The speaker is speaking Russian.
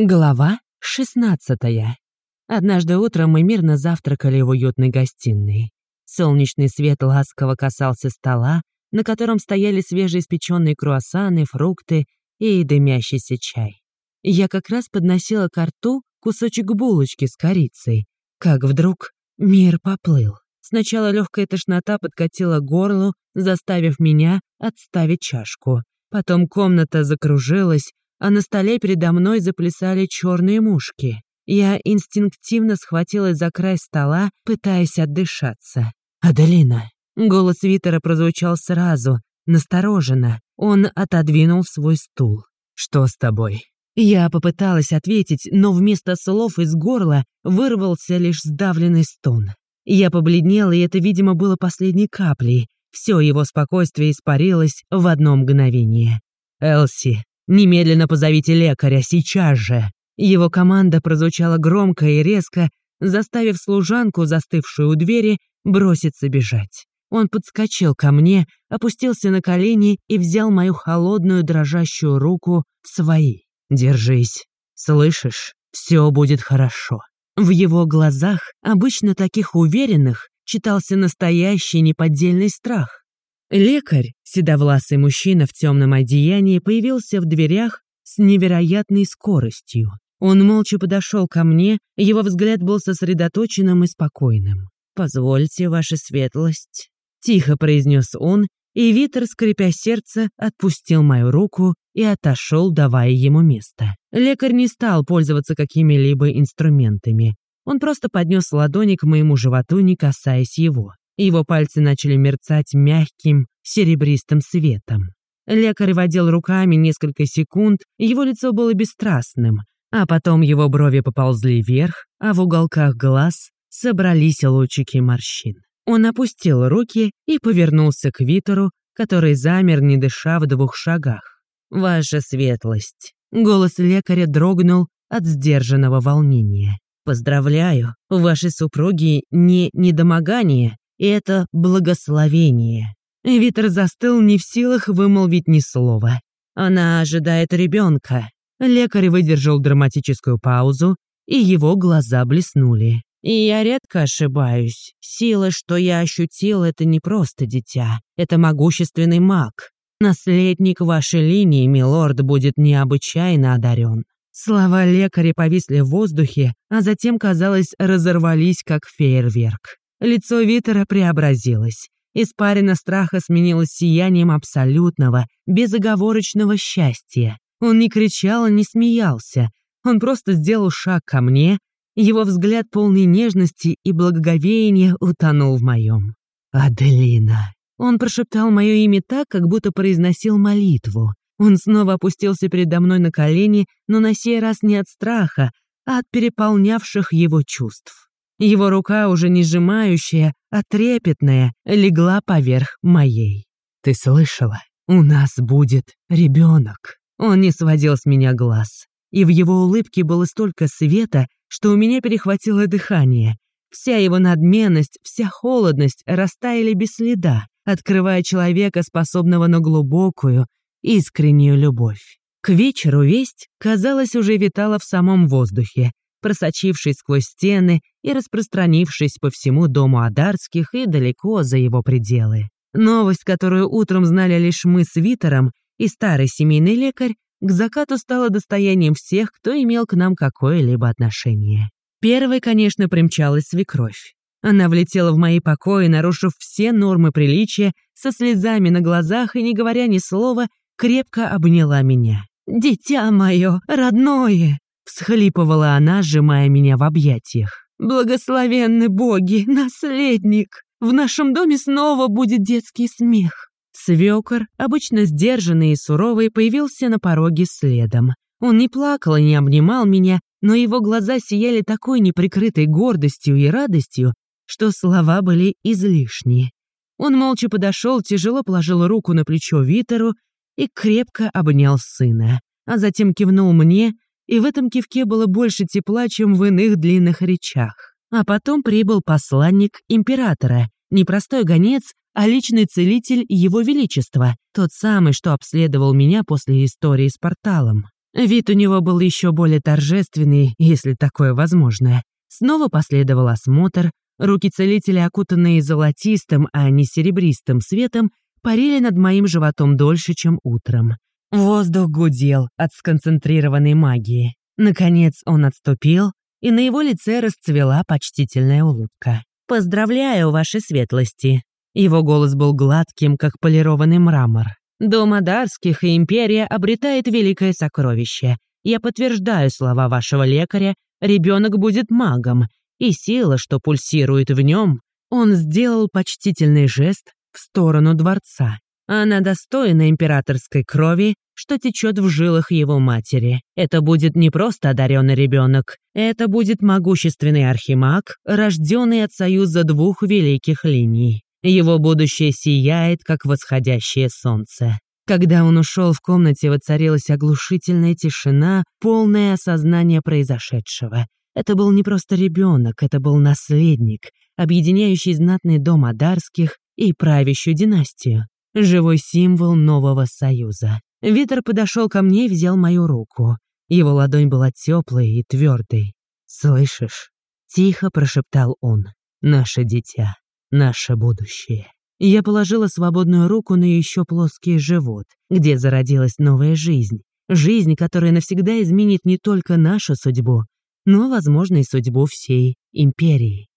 Глава 16 Однажды утром мы мирно завтракали в уютной гостиной. Солнечный свет ласково касался стола, на котором стояли свежеиспеченные круассаны, фрукты и дымящийся чай. Я как раз подносила к рту кусочек булочки с корицей, как вдруг мир поплыл. Сначала легкая тошнота подкатила к горлу, заставив меня отставить чашку. Потом комната закружилась, а на столе передо мной заплясали черные мушки. Я инстинктивно схватилась за край стола, пытаясь отдышаться. «Аделина!» Голос Витера прозвучал сразу, настороженно. Он отодвинул свой стул. «Что с тобой?» Я попыталась ответить, но вместо слов из горла вырвался лишь сдавленный стон. Я побледнела, и это, видимо, было последней каплей. Все его спокойствие испарилось в одно мгновение. «Элси, Немедленно позовите лекаря, сейчас же!» Его команда прозвучала громко и резко, заставив служанку, застывшую у двери, броситься бежать. Он подскочил ко мне, опустился на колени и взял мою холодную дрожащую руку в свои. «Держись. Слышишь? Все будет хорошо». В его глазах, обычно таких уверенных, читался настоящий неподдельный страх. Лекарь, седовласый мужчина в темном одеянии, появился в дверях с невероятной скоростью. Он молча подошел ко мне, его взгляд был сосредоточенным и спокойным. «Позвольте, ваша светлость», — тихо произнес он, и Витер, скрипя сердце, отпустил мою руку и отошел, давая ему место. Лекарь не стал пользоваться какими-либо инструментами. Он просто поднес ладони к моему животу, не касаясь его. Его пальцы начали мерцать мягким, серебристым светом. Лекарь водил руками несколько секунд, его лицо было бесстрастным, а потом его брови поползли вверх, а в уголках глаз собрались лучики морщин. Он опустил руки и повернулся к Витору, который замер, не дыша в двух шагах. «Ваша светлость». Голос лекаря дрогнул от сдержанного волнения. «Поздравляю, у вашей супруги не недомогание, это благословение. Витер застыл не в силах вымолвить ни слова. Она ожидает ребенка. Лекарь выдержал драматическую паузу, и его глаза блеснули. И я редко ошибаюсь. Сила, что я ощутил, это не просто дитя. Это могущественный маг. Наследник вашей линии, милорд, будет необычайно одарен. Слова лекаря повисли в воздухе, а затем, казалось, разорвались, как фейерверк. Лицо Витера преобразилось. Испарина страха сменилась сиянием абсолютного, безоговорочного счастья. Он не кричал и не смеялся. Он просто сделал шаг ко мне, его взгляд полный нежности и благоговения утонул в моем. «Аделина». Он прошептал мое имя так, как будто произносил молитву. Он снова опустился передо мной на колени, но на сей раз не от страха, а от переполнявших его чувств. Его рука, уже не сжимающая, а трепетная, легла поверх моей. «Ты слышала? У нас будет ребенок. Он не сводил с меня глаз. И в его улыбке было столько света, что у меня перехватило дыхание. Вся его надменность, вся холодность растаяли без следа, открывая человека, способного на глубокую, искреннюю любовь. К вечеру весть, казалось, уже витала в самом воздухе, просочившись сквозь стены и распространившись по всему дому Адарских и далеко за его пределы. Новость, которую утром знали лишь мы с Витером и старый семейный лекарь, к закату стала достоянием всех, кто имел к нам какое-либо отношение. Первой, конечно, примчалась свекровь. Она влетела в мои покои, нарушив все нормы приличия, со слезами на глазах и, не говоря ни слова, крепко обняла меня. «Дитя мое, родное!» Всхлипывала она, сжимая меня в объятиях. «Благословенны боги, наследник! В нашем доме снова будет детский смех!» Свекор, обычно сдержанный и суровый, появился на пороге следом. Он не плакал и не обнимал меня, но его глаза сияли такой неприкрытой гордостью и радостью, что слова были излишни. Он молча подошел, тяжело положил руку на плечо Витеру и крепко обнял сына, а затем кивнул мне, и в этом кивке было больше тепла, чем в иных длинных речах. А потом прибыл посланник императора, не простой гонец, а личный целитель Его Величества, тот самый, что обследовал меня после истории с порталом. Вид у него был еще более торжественный, если такое возможно. Снова последовал осмотр, руки целителя, окутанные золотистым, а не серебристым светом, парили над моим животом дольше, чем утром. Воздух гудел от сконцентрированной магии. Наконец он отступил, и на его лице расцвела почтительная улыбка. «Поздравляю, ваши светлости!» Его голос был гладким, как полированный мрамор. «Дом Адарских и Империя обретает великое сокровище. Я подтверждаю слова вашего лекаря, ребенок будет магом, и сила, что пульсирует в нем, он сделал почтительный жест в сторону дворца. Она достойна императорской крови, что течет в жилах его матери. Это будет не просто одаренный ребенок, это будет могущественный архимаг, рожденный от союза двух великих линий. Его будущее сияет, как восходящее солнце. Когда он ушел, в комнате воцарилась оглушительная тишина, полное осознание произошедшего. Это был не просто ребенок, это был наследник, объединяющий знатный дом Адарских и правящую династию. Живой символ нового союза. Витер подошел ко мне и взял мою руку. Его ладонь была теплой и твердой. «Слышишь?» — тихо прошептал он. «Наше дитя, наше будущее». Я положила свободную руку на еще плоский живот, где зародилась новая жизнь. Жизнь, которая навсегда изменит не только нашу судьбу, но, возможно, и судьбу всей империи.